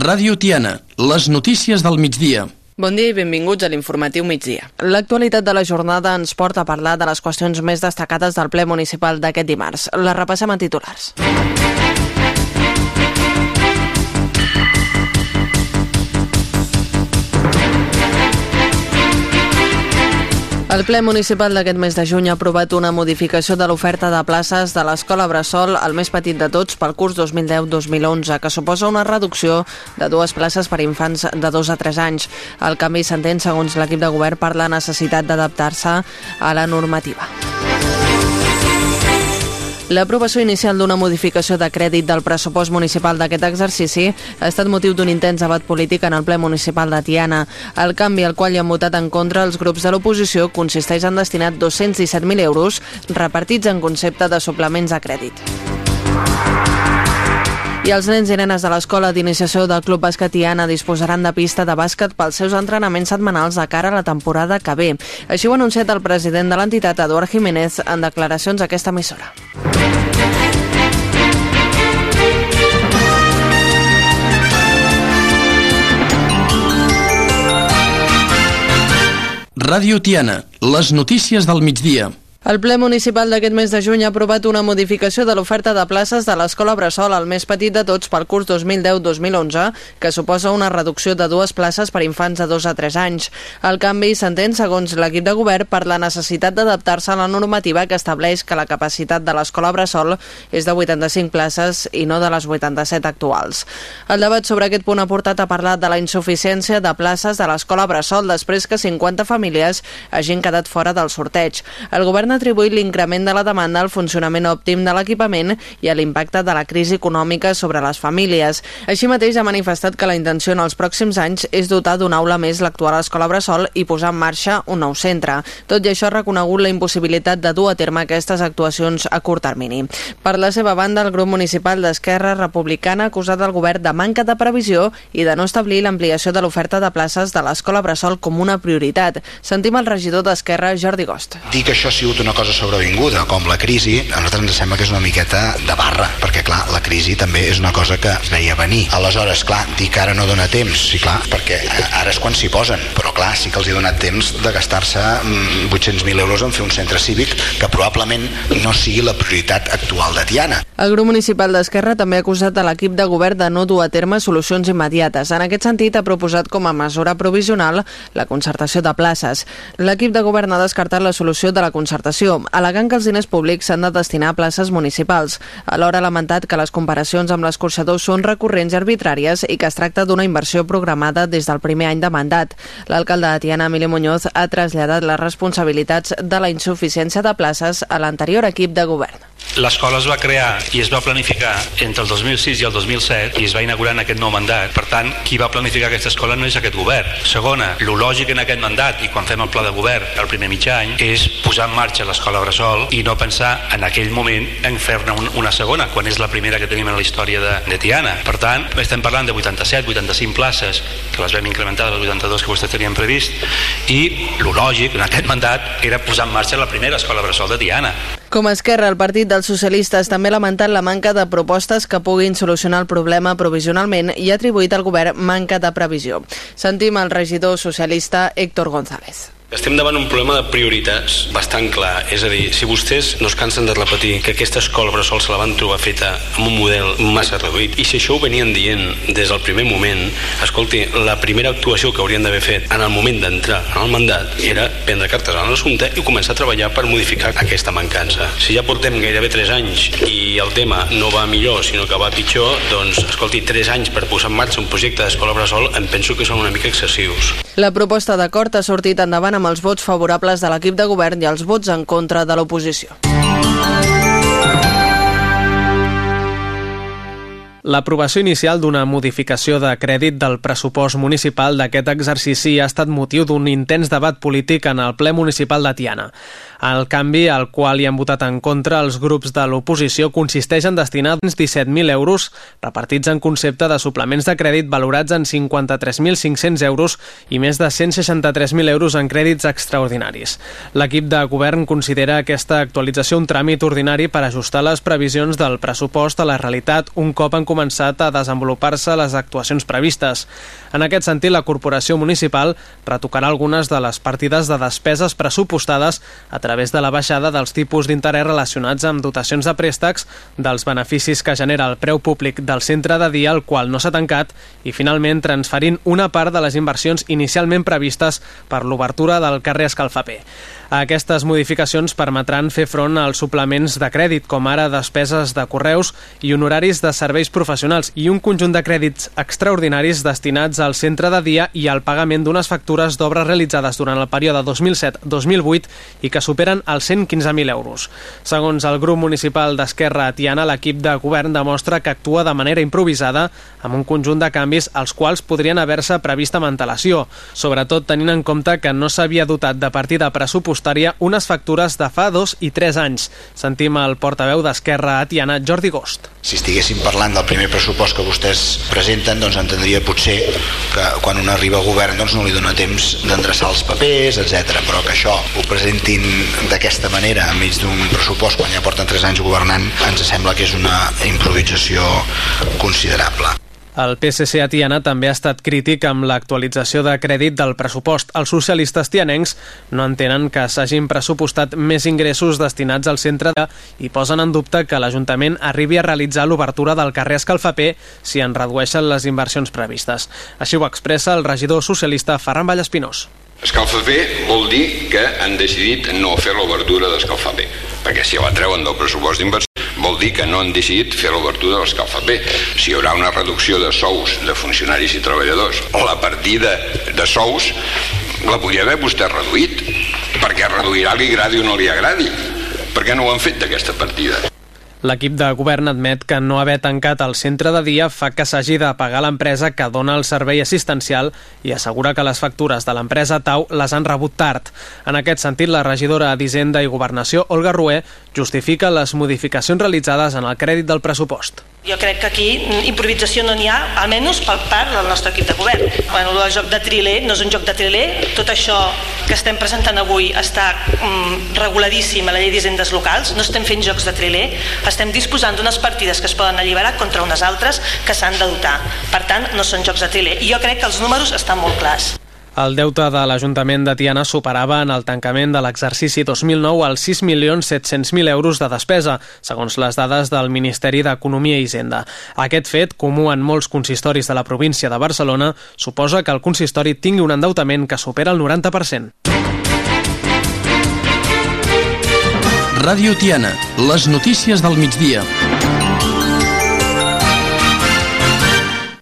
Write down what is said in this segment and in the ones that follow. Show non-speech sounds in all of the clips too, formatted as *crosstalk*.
Ràdio Tiana, les notícies del migdia. Bon dia i benvinguts a l'informatiu migdia. L'actualitat de la jornada ens porta a parlar de les qüestions més destacades del ple municipal d'aquest dimarts. La repassem a titulars. El ple municipal d'aquest mes de juny ha aprovat una modificació de l'oferta de places de l'Escola Bressol, el més petit de tots, pel curs 2010-2011, que suposa una reducció de dues places per infants de 2 a 3 anys. El canvi s'entén, segons l'equip de govern, per la necessitat d'adaptar-se a la normativa. L'aprovació inicial d'una modificació de crèdit del pressupost municipal d'aquest exercici ha estat motiu d'un intens debat polític en el ple municipal de Tiana. El canvi al qual hi han votat en contra els grups de l'oposició consisteix en destinar 217.000 euros repartits en concepte de suplements de crèdit. I els nens i nenes de l'escola d'iniciació del Club Basquetiana disposaran de pista de bàsquet pels seus entrenaments setmanals de cara a la temporada que ve. Així ho ha anunciat el president de l'entitat, Eduard Jiménez, en declaracions a aquesta emissora. Ràdio Tiana, les notícies del migdia. El ple municipal d'aquest mes de juny ha aprovat una modificació de l'oferta de places de l'Escola Bressol, el més petit de tots pel curs 2010-2011, que suposa una reducció de dues places per infants de 2 a 3 anys. El canvi s'entén, segons l'equip de govern, per la necessitat d'adaptar-se a la normativa que estableix que la capacitat de l'Escola Bressol és de 85 places i no de les 87 actuals. El debat sobre aquest punt ha portat a parlar de la insuficiència de places de l'Escola Bressol després que 50 famílies hagin quedat fora del sorteig. El govern han atribuït l'increment de la demanda al funcionament òptim de l'equipament i a l'impacte de la crisi econòmica sobre les famílies. Així mateix ha manifestat que la intenció en els pròxims anys és dotar d'una aula més l'actual Escola Bressol i posar en marxa un nou centre. Tot i això ha reconegut la impossibilitat de dur a terme aquestes actuacions a curt termini. Per la seva banda, el grup municipal d'Esquerra Republicana ha acusat el govern de manca de previsió i de no establir l'ampliació de l'oferta de places de l'Escola Bressol com una prioritat. Sentim el regidor d'Esquerra, Jordi Gost. Dir que això ha sigut una cosa sobrevinguda, com la crisi, a nosaltres ens sembla que és una miqueta de barra, perquè clar, la crisi també és una cosa que es veia venir. Aleshores, clar, dir que ara no dona temps, sí, clar, perquè ara és quan s'hi posen, però clar, sí que els hi donat temps de gastar-se 800.000 mm, euros en fer un centre cívic que probablement no sigui la prioritat actual de Tiana. El grup municipal d'Esquerra també ha acusat a l'equip de govern de no dur a terme solucions immediates. En aquest sentit, ha proposat com a mesura provisional la concertació de places. L'equip de govern ha descartat la solució de la concertació, al·legant que els diners públics s'han de destinar a places municipals. Alhora ha lamentat que les comparacions amb l'escorxador són recurrents i arbitràries i que es tracta d'una inversió programada des del primer any de mandat. L'alcalde de Tiana, Emili Muñoz, ha traslladat les responsabilitats de la insuficiència de places a l'anterior equip de govern. L'escola es va crear i es va planificar entre el 2006 i el 2007 i es va inaugurar en aquest nou mandat. Per tant, qui va planificar aquesta escola no és aquest govern. Segona, lo lògic en aquest mandat i quan fem el pla de govern el primer mig any és posar en marxa l'escola Bressol i no pensar en aquell moment en fer-ne un, una segona, quan és la primera que tenim en la història de, de Tiana. Per tant, estem parlant de 87, 85 places, que les vam incrementar de les 82 que vostès tenien previst, i lo lògic en aquest mandat era posar en marxa la primera escola Bressol de Tiana. Com a Esquerra, el Partit dels Socialistes també ha lamentat la manca de propostes que puguin solucionar el problema provisionalment i ha atribuït al govern manca de previsió. Sentim el regidor socialista Héctor González. Estem davant un problema de prioritats bastant clar. És a dir, si vostès no es cansen de repetir que aquesta escola bressol se la van trobar feta amb un model massa reduït, i si això ho venien dient des del primer moment, escolti, la primera actuació que haurien d'haver fet en el moment d'entrar en el mandat era prendre cartes en l'assumpte i començar a treballar per modificar aquesta mancança. Si ja portem gairebé 3 anys i el tema no va millor, sinó que va pitjor, doncs, escolti, 3 anys per posar en marxa un projecte d'escola bressol em penso que són una mica excessius. La proposta d'acord ha sortit endavant amb els vots favorables de l'equip de govern i els vots en contra de l'oposició. L'aprovació inicial d'una modificació de crèdit del pressupost municipal d'aquest exercici ha estat motiu d'un intens debat polític en el ple municipal de Tiana. El canvi, al qual hi han votat en contra els grups de l'oposició, consisteix en destinar uns 17.000 euros repartits en concepte de suplements de crèdit valorats en 53.500 euros i més de 163.000 euros en crèdits extraordinaris. L'equip de govern considera aquesta actualització un tràmit ordinari per ajustar les previsions del pressupost a la realitat un cop han començat a desenvolupar-se les actuacions previstes. En aquest sentit, la corporació municipal retocarà algunes de les partides de despeses pressupostades a través de la baixada dels tipus d'interès relacionats amb dotacions de préstecs, dels beneficis que genera el preu públic del centre de dia, el qual no s'ha tancat, i finalment transferint una part de les inversions inicialment previstes per l'obertura del carrer Escalfaper. Aquestes modificacions permetran fer front als suplements de crèdit, com ara despeses de correus i honoraris de serveis professionals i un conjunt de crèdits extraordinaris destinats al centre de dia i al pagament d'unes factures d'obres realitzades durant el període 2007-2008 i que superen els 115.000 euros. Segons el grup municipal d'Esquerra Tiana, l'equip de govern demostra que actua de manera improvisada amb un conjunt de canvis als quals podrien haver-se previst amb antelació, sobretot tenint en compte que no s'havia dotat de partida pressupostària pressupostària unes factures de fa dos i tres anys. Sentim el portaveu d'Esquerra Atiana, Jordi Gost. Si estiguéssim parlant del primer pressupost que vostès presenten, doncs entendria potser que quan un arriba a govern doncs no li dona temps d'endreçar els papers, etc. Però que això ho presentin d'aquesta manera enmig d'un pressupost quan ja porten tres anys governant ens sembla que és una improvisació considerable. El PSC a Tiana també ha estat crític amb l'actualització de crèdit del pressupost. Els socialistes tianencs no entenen que s'hagin pressupostat més ingressos destinats al centre de i posen en dubte que l'Ajuntament arribi a realitzar l'obertura del carrer Escalfaper si en redueixen les inversions previstes. Així ho expressa el regidor socialista Ferran Vallespinós. Escalfaper vol dir que han decidit no fer l'obertura d'Escalfaper, perquè si la treuen del pressupost d'inversió vol dir que no han decidit fer l'obertura de l'escalfaper. Si hi haurà una reducció de sous de funcionaris i treballadors, la partida de sous la podria haver vostè reduït, perquè reduirà li agradi o no li agradi. Per què no ho han fet d'aquesta partida? L'equip de govern admet que no haver tancat el centre de dia fa que s'hagi de pagar l'empresa que dona el servei assistencial i assegura que les factures de l'empresa Tau les han rebut tard. En aquest sentit, la regidora d'Hisenda i Governació, Olga Rué, justifica les modificacions realitzades en el crèdit del pressupost. Jo crec que aquí improvisació no n'hi ha, almenys per part del nostre equip de govern. Bueno, el joc de triler no és un joc de triler, tot això que estem presentant avui està mm, reguladíssim a la llei d'hisendes locals, no estem fent jocs de triler, estem disposant d'unes partides que es poden alliberar contra unes altres que s'han de dotar. Per tant, no són jocs de triler. I jo crec que els números estan molt clars. El deute de l'Ajuntament de Tiana superava en el tancament de l'exercici 2009 els 6.700.000 euros de despesa, segons les dades del Ministeri d'Economia i Hisenda. Aquest fet, comú en molts consistoris de la província de Barcelona, suposa que el consistori tingui un endeutament que supera el 90%. Ràdio Tiana, les notícies del migdia.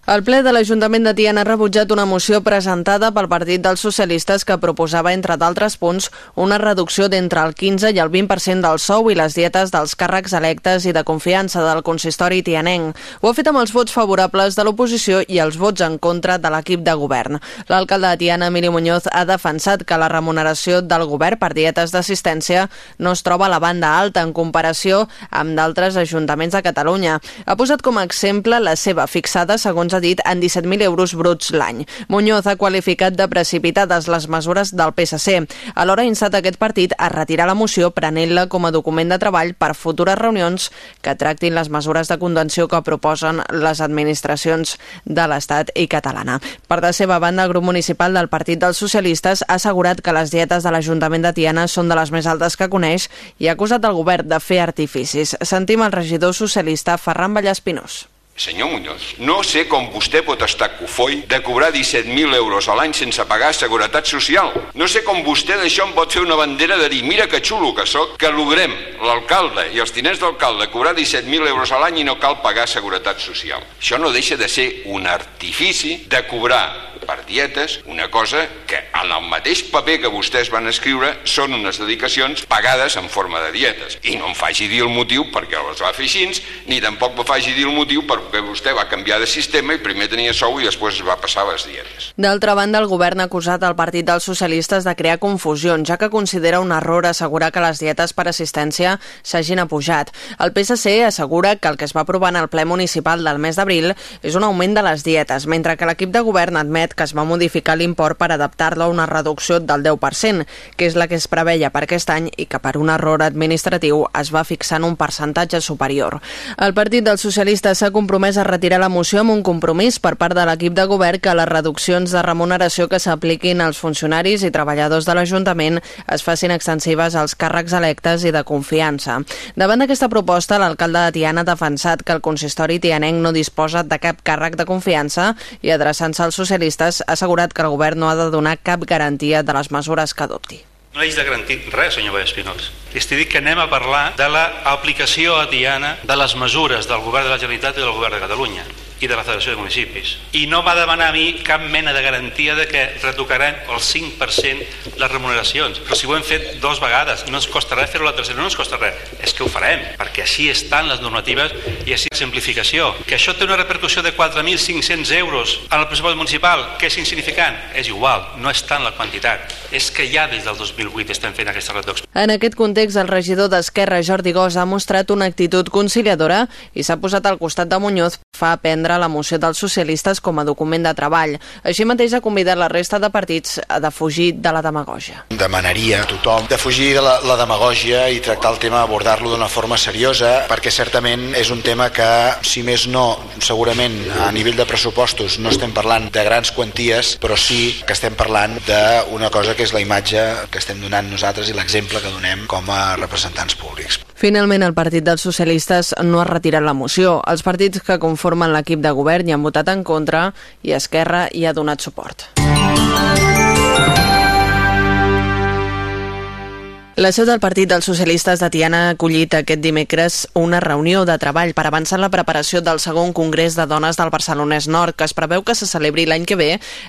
El ple de l'Ajuntament de Tiana ha rebutjat una moció presentada pel Partit dels Socialistes que proposava, entre d'altres punts, una reducció d'entre el 15 i el 20% del sou i les dietes dels càrrecs electes i de confiança del consistori tianenc. Ho ha fet amb els vots favorables de l'oposició i els vots en contra de l'equip de govern. L'alcalde de Tiana, Emili Muñoz, ha defensat que la remuneració del govern per dietes d'assistència no es troba a la banda alta en comparació amb d'altres ajuntaments de Catalunya. Ha posat com a exemple la seva fixada, segons ha dit, en 17.000 euros bruts l'any. Muñoz ha qualificat de precipitades les mesures del PSC. Alhora ha instat aquest partit a retirar la moció prenent-la com a document de treball per futures reunions que tractin les mesures de contenció que proposen les administracions de l'Estat i catalana. Per la seva banda, el grup municipal del Partit dels Socialistes ha assegurat que les dietes de l'Ajuntament de Tiana són de les més altes que coneix i ha acusat el govern de fer artificis. Sentim el regidor socialista Ferran Vallespinós. Senyor Muñoz, no sé com vostè pot estar cofoi de cobrar 17.000 euros a l'any sense pagar seguretat social. No sé com vostè d'això em pot fer una bandera de dir mira que xulo que sóc, que logrem l'alcalde i els tinents d'alcalde cobrar 17.000 euros a l'any i no cal pagar seguretat social. Això no deixa de ser un artifici de cobrar per dietes, una cosa que en el mateix paper que vostès van escriure són unes dedicacions pagades en forma de dietes. I no em faci dir el motiu perquè les va fer així, ni tampoc me faci dir el motiu perquè vostè va canviar de sistema i primer tenia sou i després es va passar a les dietes. D'altra banda, el govern ha acusat el Partit dels Socialistes de crear confusió, ja que considera un error assegurar que les dietes per assistència s'hagin apujat. El PSC assegura que el que es va aprovar en el ple municipal del mes d'abril és un augment de les dietes, mentre que l'equip de govern admet que es va modificar l'import per adaptar-lo a una reducció del 10%, que és la que es preveia per aquest any i que per un error administratiu es va fixar en un percentatge superior. El Partit dels Socialistes s'ha compromès a retirar la moció amb un compromís per part de l'equip de govern que les reduccions de remuneració que s'apliquin als funcionaris i treballadors de l'Ajuntament es facin extensives als càrrecs electes i de confiança. Davant d'aquesta proposta, l'alcalde de Tiana ha defensat que el consistori tianenc no disposa de cap càrrec de confiança i adreçant-se als socialistes ha assegurat que el govern no ha de donar cap garantia de les mesures que adopti. No haig de garantir res, senyor Vallespinós. Estic dit que anem a parlar de l'aplicació a Tiana de les mesures del govern de la Generalitat i del govern de Catalunya i de la Federació de Municipis. I no va demanar a mi cap mena de garantia de que retocaran el 5% les remuneracions. Però si ho hem fet dos vegades, no ens costa res fer-ho la tercera, no ens costa res. És que ho farem, perquè així estan les normatives i així la simplificació. Que això té una repercussió de 4.500 euros el pressupost municipal, que és insignificant, és igual, no és tant la quantitat. És que ja des del 2008 estem fent aquesta reducció. En aquest context, el regidor d'Esquerra, Jordi Gós, ha mostrat una actitud conciliadora i s'ha posat al costat de Muñoz fa aprendre la moció dels socialistes com a document de treball. Així mateix ha convidat la resta de partits a defugir de la demagògia. Demanaria a tothom de fugir de la, la demagògia i tractar el tema, abordar-lo d'una forma seriosa, perquè certament és un tema que, si més no, segurament a nivell de pressupostos no estem parlant de grans quanties, però sí que estem parlant d'una cosa que és la imatge que estem donant nosaltres i l'exemple que donem com a representants públics. Finalment, el Partit dels Socialistes no ha retirat la moció. Els partits que conformen l'equip de govern hi han votat en contra i Esquerra hi ha donat suport. La seu del Partit dels Socialistes de Tiana ha acollit aquest dimecres una reunió de treball per avançar en la preparació del segon Congrés de Dones del Barcelonès Nord, que es preveu que se celebri l'any que ve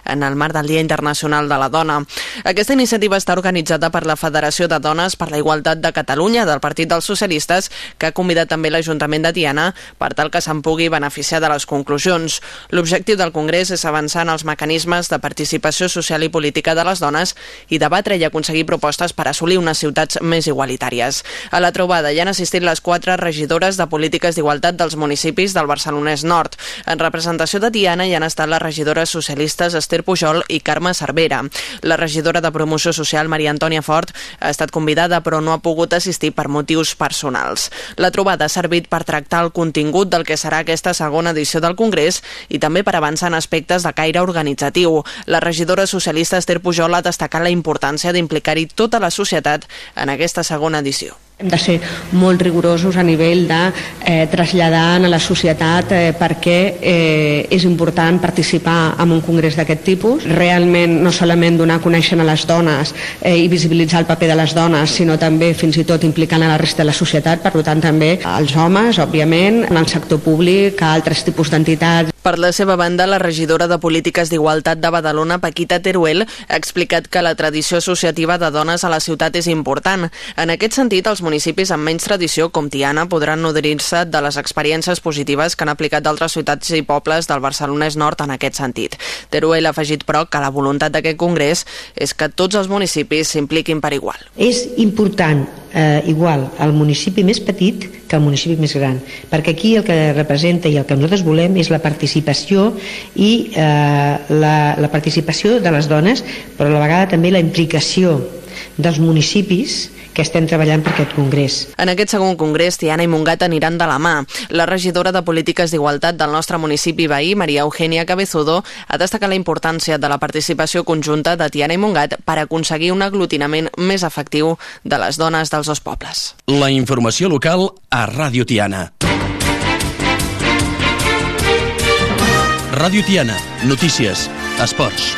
en el marc del Dia Internacional de la Dona. Aquesta iniciativa està organitzada per la Federació de Dones per la Igualtat de Catalunya del Partit dels Socialistes, que ha convidat també l'Ajuntament de Tiana per tal que se'n pugui beneficiar de les conclusions. L'objectiu del Congrés és avançar en els mecanismes de participació social i política de les dones i debatre i aconseguir propostes per assolir una ciutat societats més igualitàries. A la trobada hi han assistit les quatre regidores de polítiques d'igualtat dels municipis del Barcelonès Nord. En representació de Tiana hi han estat les regidores socialistes Esther Pujol i Carme Cervera. La regidora de Promoció Social, Maria Antònia Fort, ha estat convidada però no ha pogut assistir per motius personals. La trobada ha servit per tractar el contingut del que serà aquesta segona edició del Congrés i també per avançar en aspectes de caire organitzatiu. La regidora socialista Esther Pujol ha destacat la importància d'implicar-hi tota la societat en aquesta segona edició. Hem de ser molt rigorosos a nivell de eh, traslladar a la societat eh, perquè eh, és important participar en un congrés d'aquest tipus. Realment no solament donar a conèixer a les dones eh, i visibilitzar el paper de les dones, sinó també fins i tot implicant a la resta de la societat, per tant també als homes, òbviament, en el sector públic, a altres tipus d'entitats. Per la seva banda, la regidora de Polítiques d'Igualtat de Badalona, Paquita Teruel, ha explicat que la tradició associativa de dones a la ciutat és important. En aquest sentit, els municipis amb menys tradició, com Tiana, podran nodrir-se de les experiències positives que han aplicat d'altres ciutats i pobles del Barcelonès Nord en aquest sentit. Teruel ha afegit, però, que la voluntat d'aquest congrés és que tots els municipis s'impliquin per igual. És important eh, igual al municipi més petit que al municipi més gran, perquè aquí el que representa i el que nosaltres volem és la participació i eh, la, la participació de les dones, però a la vegada també la implicació dels municipis que estem treballant per aquest congrés. En aquest segon congrés, Tiana i Mungat aniran de la mà. La regidora de Polítiques d'Igualtat del nostre municipi veí, Maria Eugènia Cabezudo, ha destacat la importància de la participació conjunta de Tiana i Mungat per aconseguir un aglutinament més efectiu de les dones dels dos pobles. La informació local a Ràdio Tiana. Ràdio Tiana, notícies, esports.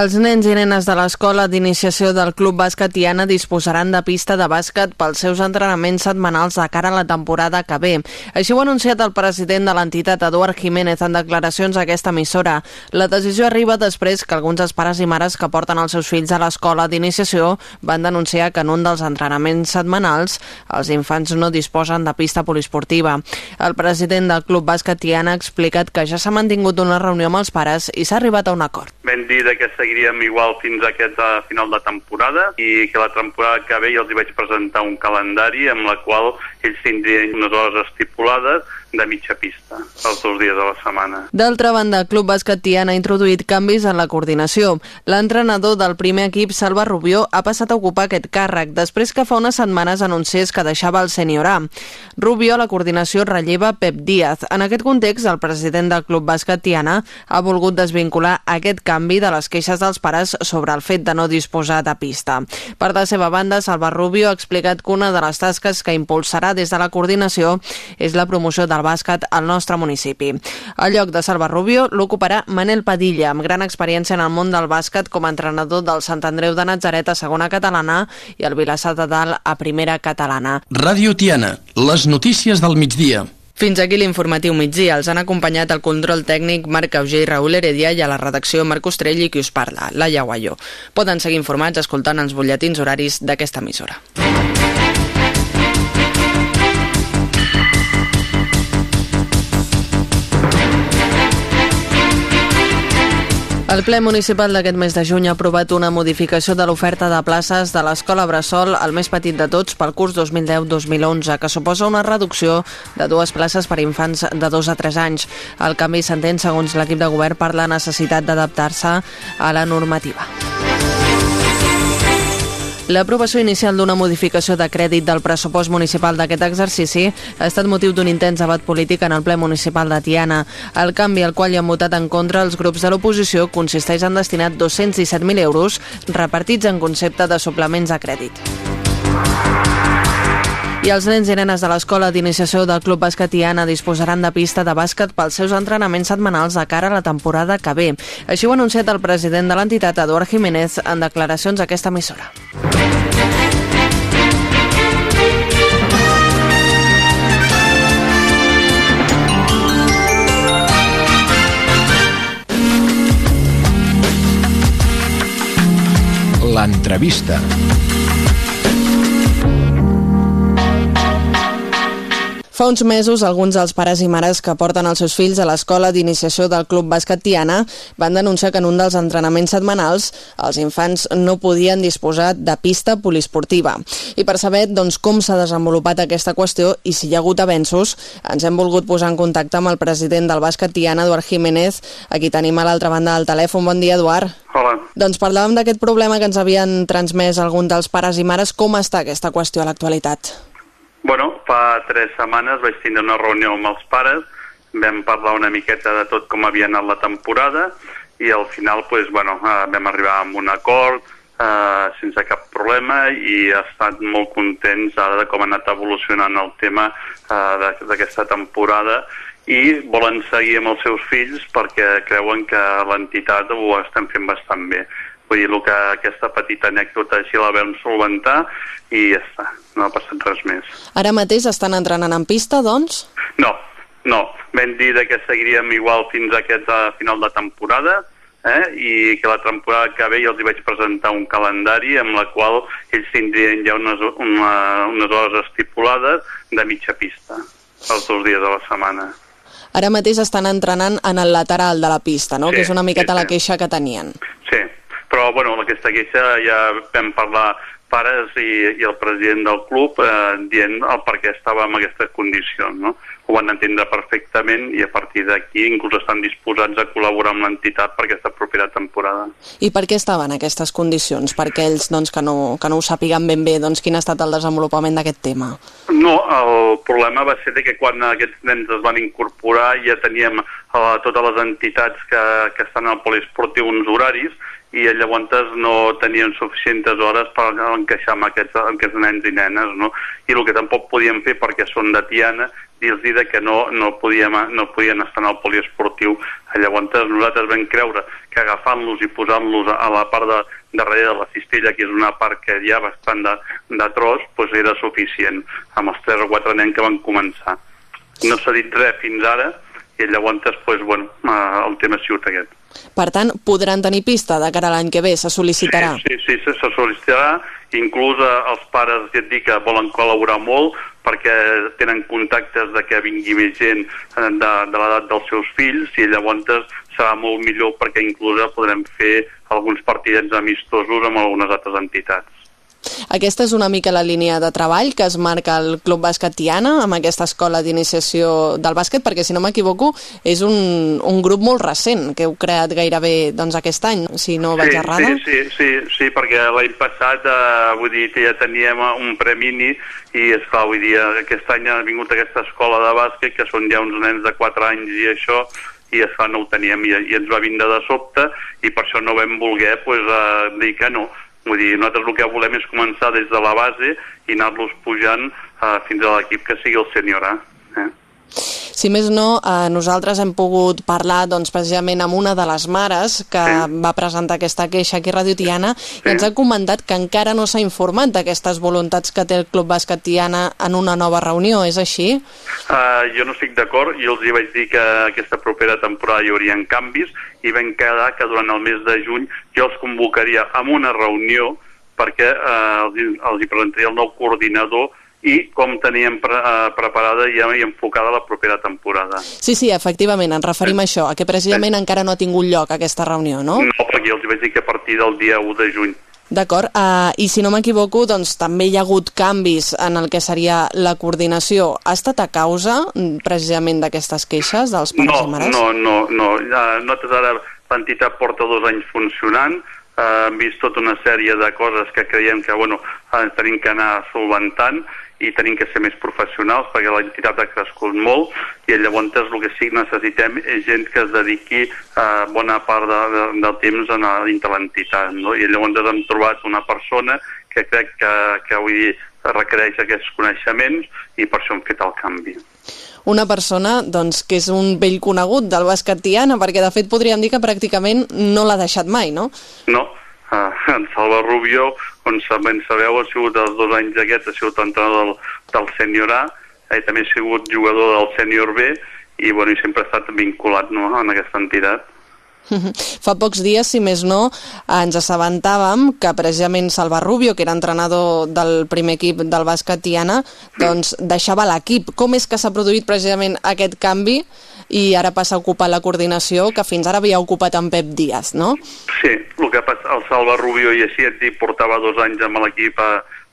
Els nens i nenes de l'escola d'iniciació del Club Bàsquet Tiana disposaran de pista de bàsquet pels seus entrenaments setmanals de cara a la temporada que ve. Així ho ha anunciat el president de l'entitat, Eduard Jiménez, en declaracions a aquesta emissora. La decisió arriba després que alguns dels pares i mares que porten els seus fills a l'escola d'iniciació van denunciar que en un dels entrenaments setmanals els infants no disposen de pista poliesportiva. El president del Club Bàsquet Tiana ha explicat que ja s'ha mantingut una reunió amb els pares i s'ha arribat a un acord. Vam dir que seguiríem igual fins a aquest a final de temporada i que la temporada que ve jo els vaig presentar un calendari amb la qual ells tindrien unes hores estipulades de mitja pista, els dos dies de la setmana. D'altra banda, Club Bàsquet Tiana ha introduït canvis en la coordinació. L'entrenador del primer equip, Salva Rubió, ha passat a ocupar aquest càrrec després que fa unes setmanes anunciés que deixava el sènior A. Rubió la coordinació relleva Pep Díaz. En aquest context, el president del Club Bàsquet Tiana ha volgut desvincular aquest canvi de les queixes dels pares sobre el fet de no disposar de pista. Per la seva banda, Salva Rubio ha explicat que una de les tasques que impulsarà des de la coordinació és la promoció de del bàsquet al nostre municipi. El lloc de Salva Rubio l'ocuparà Manel Padilla, amb gran experiència en el món del bàsquet com a entrenador del Sant Andreu de Natzaret a segona catalana i el Vilassar de Dalt a primera catalana. Ràdio Tiana, les notícies del migdia. Fins aquí l'informatiu migdia. Els han acompanyat el control tècnic Marc Auger i Raül Heredia i a la redacció Marc Ostrell i qui us parla, la Guaió. Poden seguir informats escoltant els butlletins horaris d'aquesta emissora. El ple municipal d'aquest mes de juny ha aprovat una modificació de l'oferta de places de l'escola Bressol, el més petit de tots, pel curs 2010-2011, que suposa una reducció de dues places per infants de 2 a 3 anys. El canvi s'entén, segons l'equip de govern, per la necessitat d'adaptar-se a la normativa. L'aprovació inicial d'una modificació de crèdit del pressupost municipal d'aquest exercici ha estat motiu d'un intens debat polític en el ple municipal de Tiana. El canvi al qual hi han votat en contra els grups de l'oposició consisteix en destinar 217.000 euros repartits en concepte de suplements a crèdit. I els nens i nenes de l'escola d'iniciació del Club Basquetiana disposaran de pista de bàsquet pels seus entrenaments setmanals de cara a la temporada que ve. Així ho ha anunciat el president de l'entitat, Eduard Jiménez, en declaracions a aquesta emissora. L'entrevista. Fa uns mesos, alguns dels pares i mares que porten els seus fills a l'escola d'iniciació del Club Bàsquet Tiana van denunciar que en un dels entrenaments setmanals els infants no podien disposar de pista poliesportiva. I per saber doncs, com s'ha desenvolupat aquesta qüestió i si hi ha hagut avenços, ens hem volgut posar en contacte amb el president del Bàsquet Tiana, Eduard Jiménez, a qui tenim a l'altra banda del telèfon. Bon dia, Eduard. Hola. Doncs parlàvem d'aquest problema que ens havien transmès alguns dels pares i mares. Com està aquesta qüestió a l'actualitat? Bueno, fa tres setmanes vaig tindre una reunió amb els pares, vam parlar una miqueta de tot com havia anat la temporada i al final pues, bueno, eh, vam arribar a un acord eh, sense cap problema i he estat molt contents ara de com ha anat evolucionant el tema eh, d'aquesta temporada i volen seguir amb els seus fills perquè creuen que l'entitat ho estem fent bastant bé. Vull dir, que aquesta petita anècdota així la vam solventar i ja està, no ha passat res més. Ara mateix estan entrenant en pista, doncs? No, no. Vam dir que seguiríem igual fins a aquest a final de temporada eh? i que la temporada que ve jo els hi vaig presentar un calendari amb la qual ells tindrien ja unes, una, unes hores estipulades de mitja pista, els dos dies de la setmana. Ara mateix estan entrenant en el lateral de la pista, no? Sí, que és una miqueta sí, sí. la queixa que tenien. Però bueno, aquesta queixa ja vam parlar pares i, i el president del club eh, dient el per què estava en aquestes condicions. No? Ho van entendre perfectament i a partir d'aquí inclús estan disposats a col·laborar amb l'entitat per aquesta propera temporada. I per què estaven aquestes condicions? Perquè ells doncs, que, no, que no ho sàpiguen ben bé doncs, quin ha estat el desenvolupament d'aquest tema? No, el problema va ser que quan aquests nens es van incorporar ja teníem a totes les entitats que, que estan al poliesportiu uns horaris i llavors no tenien suficients hores per encaixar amb aquests, amb aquests nens i nenes, no? I el que tampoc podíem fer perquè són de Tiana, dir-los que no, no, podíem, no podien estar en el poliesportiu. Llavors nosaltres vam creure que agafant-los i posant-los a la part de, darrere de la cistella, que és una part que hi ha bastant de, de tros, doncs era suficient amb els 3 o 4 nens que van començar. No s'ha dit res fins ara i llavors doncs, bueno, eh, el tema ha sigut aquest. Per tant, podran tenir pista de cara a l'any que ve, se sol·licitarà? Sí, sí, sí se sol·licitarà, inclús eh, els pares, ja et dic, que volen col·laborar molt perquè tenen contactes de que vingui més gent eh, de, de l'edat dels seus fills i llavors serà molt millor perquè inclús podrem fer alguns partidets amistosos amb algunes altres entitats. Aquesta és una mica la línia de treball que es marca el Club Bàsquet Tiana amb aquesta escola d'iniciació del bàsquet, perquè si no m'equivoco és un, un grup molt recent que heu creat gairebé doncs, aquest any, si no vaig sí, errada. Sí, sí, sí, sí perquè l'any passat eh, vull dir que ja teníem un premini i és clar, vull dir, aquest any ha vingut aquesta escola de bàsquet que són ja uns nens de 4 anys i això i això no ho teníem i, i ens va vindre de sobte i per això no vam voler pues, eh, dir que no. Vull dir, nosaltres el que volem és començar des de la base i anar-los pujant eh, fins a l'equip que sigui el sènior A. Eh? Si més no, eh, nosaltres hem pogut parlar doncs, precisament amb una de les mares que sí. va presentar aquesta queixa aquí a Radio Tiana sí. i ens ha comentat que encara no s'ha informat d'aquestes voluntats que té el Club Bàsquet Tiana en una nova reunió, és així? Uh, jo no estic d'acord, jo els hi vaig dir que aquesta propera temporada hi haurien canvis i vam quedar que durant el mes de juny jo els convocaria amb una reunió perquè uh, els, els hi presentaria el nou coordinador i com teníem pre uh, preparada ja i enfocada la propera temporada. Sí, sí, efectivament, ens referim a això, a que precisament sí. encara no ha tingut lloc aquesta reunió, no? No, perquè els vaig dir que a partir del dia 1 de juny. D'acord, uh, i si no m'equivoco, doncs també hi ha hagut canvis en el que seria la coordinació. Ha estat a causa mm, precisament d'aquestes queixes dels pares no, i mares? No, no, no. Uh, nosaltres ara l'entitat porta dos anys funcionant, uh, hem vist tota una sèrie de coses que creiem que bueno, uh, tenim que anar solventant i tenim que ser més professionals perquè l'entitat ha crescut molt i llavors el que sí que necessitem és gent que es dediqui eh, bona part de, de, del temps a dintre l'entitat no? i llavors hem trobat una persona que crec que, que dir, requereix aquests coneixements i per això hem fet el canvi una persona doncs, que és un vell conegut del bàsquet tiana, perquè de fet podríem dir que pràcticament no l'ha deixat mai, no? No, uh, en Salva Rubio, com ben sabeu, ha sigut els dos anys aquests, ha sigut entrenador del, del sènior A, i també ha sigut jugador del sènior B, i, bueno, i sempre ha estat vinculat no, en aquesta entitat. *laughs* Fa pocs dies, si més no, ens assabentàvem que precisament Salva Rubio, que era entrenador del primer equip del bàsquet Tiana, doncs deixava l'equip. Com és que s'ha produït precisament aquest canvi i ara passa a ocupar la coordinació que fins ara havia ocupat en Pep Díaz, no? Sí, el que passa, el Salva Rubio i així et dic, portava dos anys amb l'equip eh,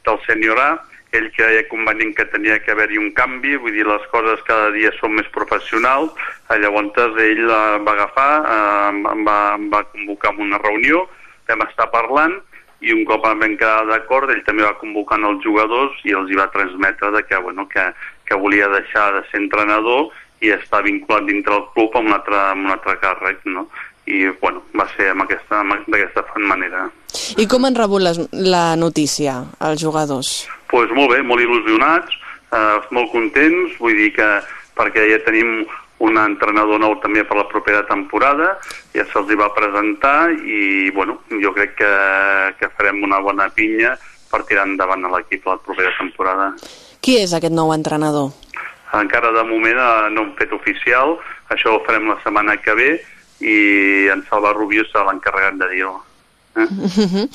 del sènior A, ell creia convenient que tenia que haver-hi un canvi, vull dir, les coses cada dia són més professionals, eh, llavors ell va agafar, eh, em, va, em va convocar en una reunió, vam estar parlant, i un cop vam quedar d'acord, ell també va convocar els jugadors i els hi va transmetre de que, bueno, que, que volia deixar de ser entrenador i està vinculat dintre el club amb un altre, amb un altre càrrec, no? i bueno, va ser d'aquesta manera. I com han rebut la, la notícia els jugadors? Doncs pues molt bé, molt il·lusionats, eh, molt contents, vull dir que perquè ja tenim un entrenador nou també per la propera temporada, ja se'ls va presentar i bueno, jo crec que, que farem una bona pinya per tirar endavant l'equip la propera temporada. Qui és aquest nou entrenador? Encara de moment eh, no hem fet oficial, això ho farem la setmana que ve i en Salva Rubio serà l'encarregat de dir-ho. Eh?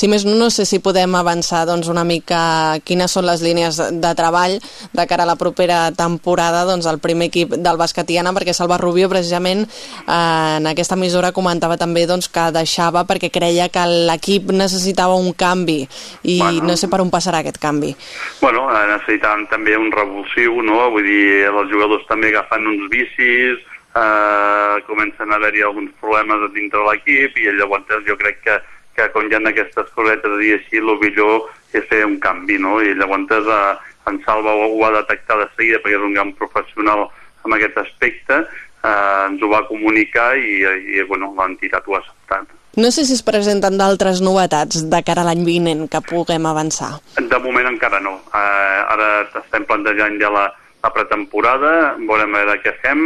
Si més no, no sé si podem avançar doncs, una mica quines són les línies de treball de cara a la propera temporada doncs, el primer equip del Basquetiana, perquè Salva Rubio precisament eh, en aquesta emissora comentava també doncs, que deixava perquè creia que l'equip necessitava un canvi i bueno, no sé per on passarà aquest canvi. Bueno, necessitàvem també un revulsiu, no? vull dir, els jugadors també agafant uns bicis, eh, comencen a haver-hi alguns problemes dintre l'equip i llavors jo crec que, que quan hi ha aquestes cosetes i així, el millor és fer un canvi, no? I llavors eh, en Salva ho, ho ha detectat de seguida perquè és un gran professional en aquest aspecte, eh, ens ho va comunicar i, i bueno, l'entitat ho ha acceptat. No sé si es presenten d'altres novetats de cara a l'any vinent que puguem avançar. De moment encara no. Eh, ara estem plantejant ja la, la pretemporada, veurem a veure què fem,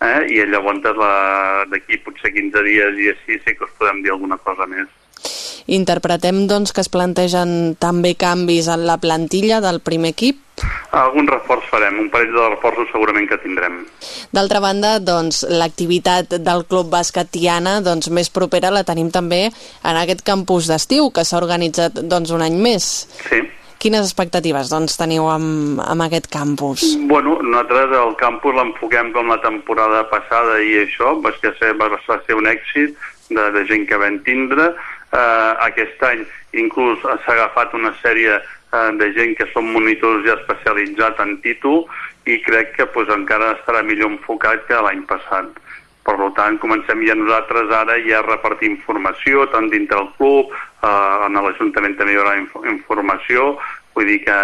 eh? i llavors la- d'aquí potser 15 dies i així sí que us podem dir alguna cosa més. Interpretem doncs, que es plantegen també canvis en la plantilla del primer equip. Algun reforç farem, un parell de reforços segurament que tindrem. D'altra banda, doncs, l'activitat del Club Bàsquet Tiana doncs, més propera la tenim també en aquest campus d'estiu, que s'ha organitzat doncs, un any més. Sí. Quines expectatives doncs, teniu amb, amb aquest campus? Bueno, nosaltres el campus l'enfoquem com la temporada passada i això va ser, va ser un èxit de, de gent que vam tindre. Uh, aquest any inclús s'ha agafat una sèrie uh, de gent que són monitors ja especialitzats en títol i crec que pues, encara estarà millor enfocat que l'any passat. Per tant, comencem ja nosaltres ara ja a repartir informació, tant dintre del club, eh, en l'Ajuntament també hi haurà inf informació, vull dir que,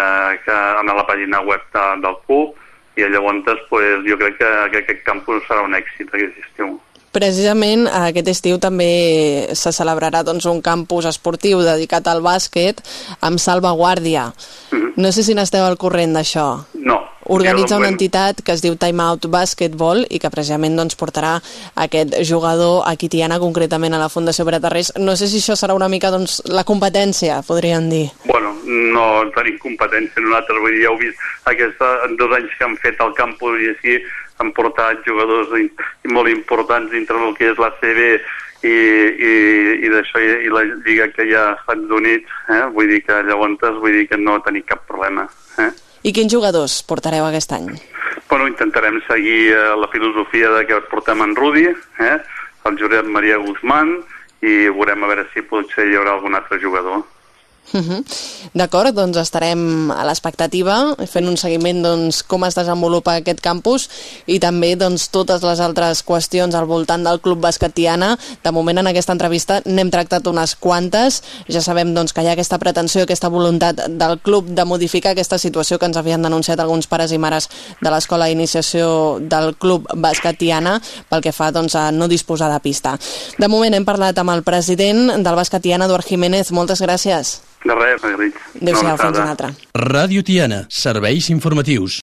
que en la pàgina web de, del club, i llavors pues, jo crec que, que aquest campus serà un èxit aquest estiu. Precisament aquest estiu també se celebrarà doncs, un campus esportiu dedicat al bàsquet amb salvaguàrdia. No sé si n'esteu al corrent d'això. No. Organitza una entitat que es diu Time Out Basketball i que precisament doncs, portarà aquest jugador a Quitiana, concretament a la Fundació Bretarrés. No sé si això serà una mica doncs, la competència, podríem dir. Bueno, no tenim competència nosaltres, vull dir, ja heu vist aquests dos anys que han fet al campus i així han portat jugadors molt importants dintre del que és la CB i, i, i d'això i, i la lliga que hi ha als Estats Units, eh? vull dir que llavors vull dir que no tenim cap problema. Eh? I quins jugadors portareu aquest any? Bueno, intentarem seguir eh, la filosofia de que portem en Rudi, eh? el Josep Maria Guzmán, i veurem a veure si potser hi haurà algun altre jugador. Uh -huh. D'acord, doncs estarem a l'expectativa fent un seguiment doncs, com es desenvolupa aquest campus i també doncs, totes les altres qüestions al voltant del Club Basquetiana. De moment en aquesta entrevista n'hem tractat unes quantes. Ja sabem doncs, que hi ha aquesta pretensió, aquesta voluntat del club de modificar aquesta situació que ens havien denunciat alguns pares i mares de l'escola d'iniciació del Club Basquetiana pel que fa doncs, a no disposar de pista. De moment hem parlat amb el president del Basquetiana, Eduard Jiménez. Moltes gràcies. De res, Rich. Adéu-siau, fins una altra. Ràdio Tiana, serveis informatius.